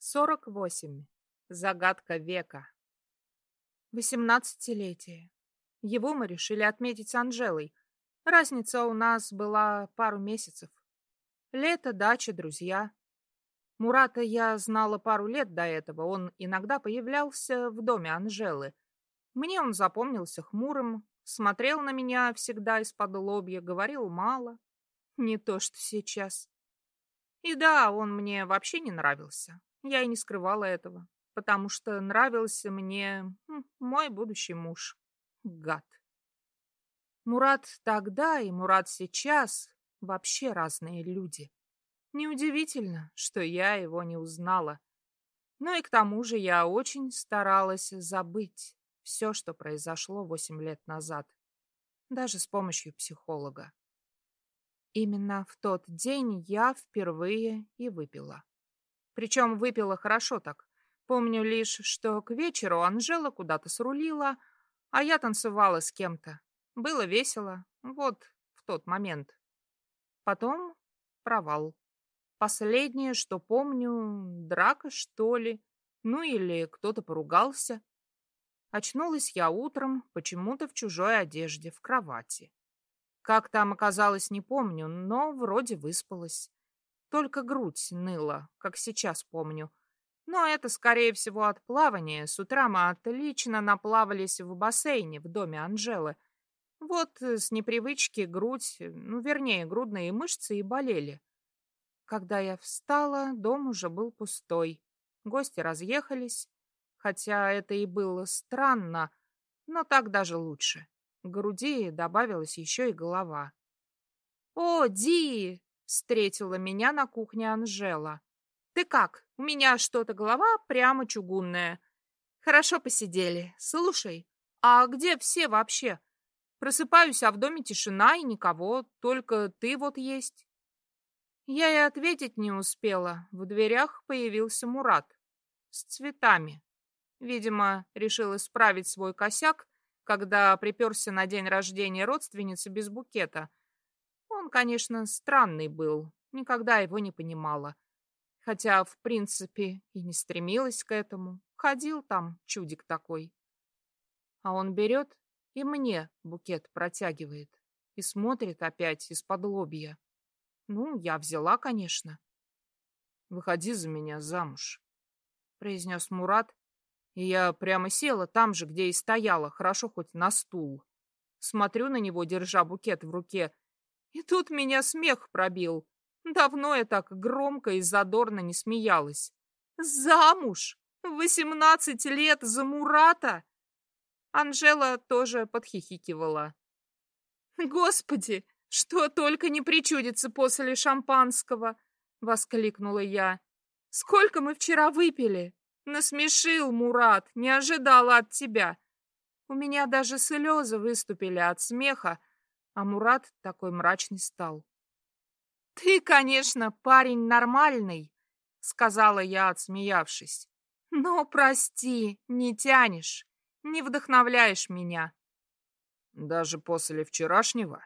48. Загадка века. Восемнадцатилетие. Его мы решили отметить с Анжелой. Разница у нас была пару месяцев. Лето, дача, друзья. Мурата я знала пару лет до этого. Он иногда появлялся в доме Анжелы. Мне он запомнился хмурым, смотрел на меня всегда из-под лобья, говорил мало. Не то, что сейчас. И да, он мне вообще не нравился. Я и не скрывала этого, потому что нравился мне мой будущий муж. Гад. Мурат тогда и Мурат сейчас вообще разные люди. Неудивительно, что я его не узнала. Ну и к тому же я очень старалась забыть все, что произошло восемь лет назад, даже с помощью психолога. Именно в тот день я впервые и выпила. Причем выпила хорошо так. Помню лишь, что к вечеру Анжела куда-то срулила, а я танцевала с кем-то. Было весело, вот в тот момент. Потом провал. Последнее, что помню, драка, что ли, ну или кто-то поругался. Очнулась я утром, почему-то в чужой одежде, в кровати. Как там оказалось, не помню, но вроде выспалась. Только грудь ныла, как сейчас помню. Но это, скорее всего, от плавания. С утра мы отлично наплавались в бассейне в доме Анжелы. Вот с непривычки грудь, ну, вернее, грудные мышцы и болели. Когда я встала, дом уже был пустой. Гости разъехались, хотя это и было странно, но так даже лучше. К груди добавилась еще и голова. «О, Ди!» Встретила меня на кухне Анжела. «Ты как? У меня что-то голова прямо чугунная. Хорошо посидели. Слушай, а где все вообще? Просыпаюсь, а в доме тишина и никого, только ты вот есть». Я и ответить не успела. В дверях появился Мурат с цветами. Видимо, решил исправить свой косяк, когда приперся на день рождения родственницы без букета — он, конечно, странный был, никогда его не понимала. Хотя, в принципе, и не стремилась к этому. Ходил там чудик такой. А он берет и мне букет протягивает. И смотрит опять из-под лобья. Ну, я взяла, конечно. «Выходи за меня замуж», — произнес Мурат. И я прямо села там же, где и стояла, хорошо хоть на стул. Смотрю на него, держа букет в руке, и тут меня смех пробил. Давно я так громко и задорно не смеялась. Замуж? Восемнадцать лет за Мурата? Анжела тоже подхихикивала. Господи, что только не причудится после шампанского, воскликнула я. Сколько мы вчера выпили? Насмешил Мурат, не ожидала от тебя. У меня даже слезы выступили от смеха, а Мурат такой мрачный стал. «Ты, конечно, парень нормальный», — сказала я, отсмеявшись. «Но, прости, не тянешь, не вдохновляешь меня». «Даже после вчерашнего?»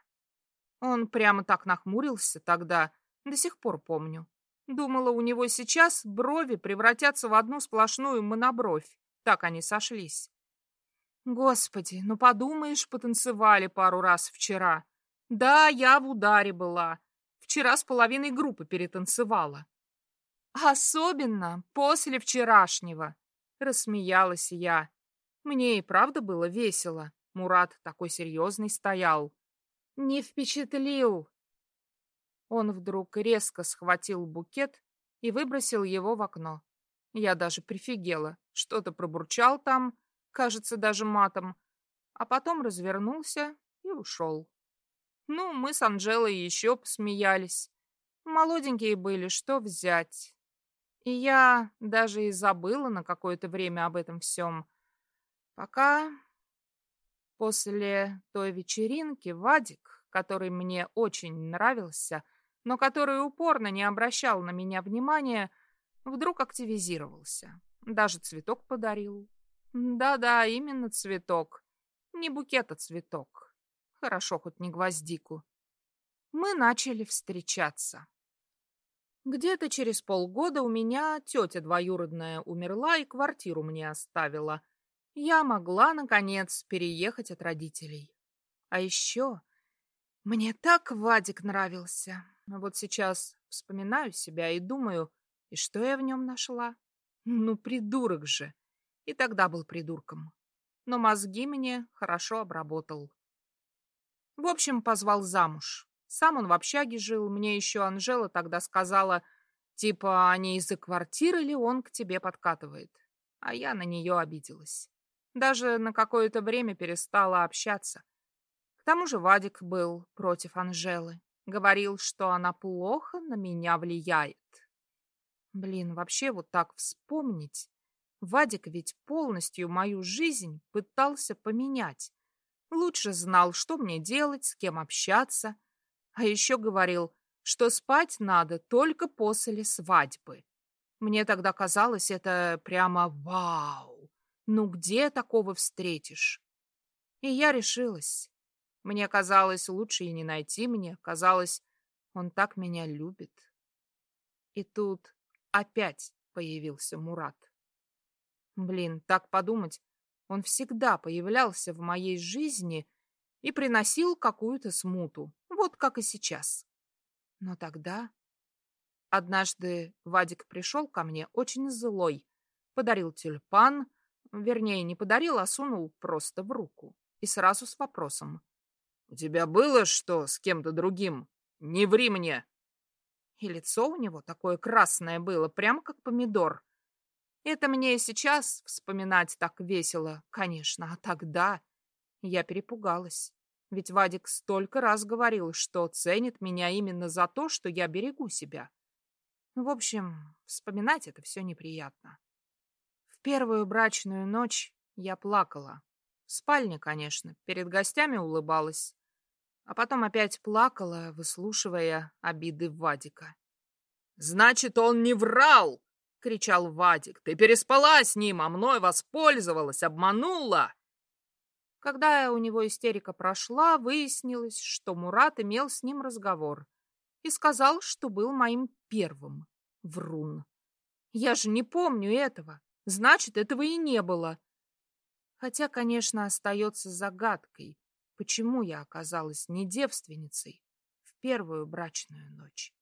Он прямо так нахмурился тогда, до сих пор помню. Думала, у него сейчас брови превратятся в одну сплошную монобровь. Так они сошлись. Господи, ну подумаешь, потанцевали пару раз вчера. Да, я в ударе была. Вчера с половиной группы перетанцевала. Особенно после вчерашнего, рассмеялась я. Мне и правда было весело. Мурат такой серьезный стоял. Не впечатлил. Он вдруг резко схватил букет и выбросил его в окно. Я даже прифигела. Что-то пробурчал там, кажется, даже матом, а потом развернулся и ушел. Ну, мы с Анжелой еще посмеялись. Молоденькие были, что взять. И я даже и забыла на какое-то время об этом всем. Пока после той вечеринки Вадик, который мне очень нравился, но который упорно не обращал на меня внимания, вдруг активизировался. Даже цветок подарил. Да-да, именно цветок. Не букет, а цветок. Хорошо, хоть не гвоздику. Мы начали встречаться. Где-то через полгода у меня тетя двоюродная умерла и квартиру мне оставила. Я могла, наконец, переехать от родителей. А еще мне так Вадик нравился. Вот сейчас вспоминаю себя и думаю, и что я в нем нашла? Ну, придурок же. И тогда был придурком. Но мозги мне хорошо обработал. В общем, позвал замуж. Сам он в общаге жил, мне еще Анжела тогда сказала, типа, а не из-за квартиры ли он к тебе подкатывает. А я на нее обиделась. Даже на какое-то время перестала общаться. К тому же Вадик был против Анжелы. Говорил, что она плохо на меня влияет. Блин, вообще вот так вспомнить. Вадик ведь полностью мою жизнь пытался поменять. Лучше знал, что мне делать, с кем общаться. А еще говорил, что спать надо только после свадьбы. Мне тогда казалось это прямо вау. Ну где такого встретишь? И я решилась. Мне казалось, лучше и не найти мне. Казалось, он так меня любит. И тут опять появился Мурат. Блин, так подумать, он всегда появлялся в моей жизни и приносил какую-то смуту, вот как и сейчас. Но тогда... Однажды Вадик пришел ко мне очень злой, подарил тюльпан, вернее, не подарил, а сунул просто в руку. И сразу с вопросом. «У тебя было что с кем-то другим? Не ври мне!» И лицо у него такое красное было, прямо как помидор. Это мне сейчас вспоминать так весело, конечно, а тогда я перепугалась. Ведь Вадик столько раз говорил, что ценит меня именно за то, что я берегу себя. В общем, вспоминать это все неприятно. В первую брачную ночь я плакала. В спальне, конечно, перед гостями улыбалась. А потом опять плакала, выслушивая обиды Вадика. «Значит, он не врал!» — кричал Вадик. «Ты переспала с ним, а мной воспользовалась, обманула!» Когда у него истерика прошла, выяснилось, что Мурат имел с ним разговор и сказал, что был моим первым. Врун. Я же не помню этого. Значит, этого и не было. Хотя, конечно, остается загадкой, почему я оказалась не девственницей в первую брачную ночь.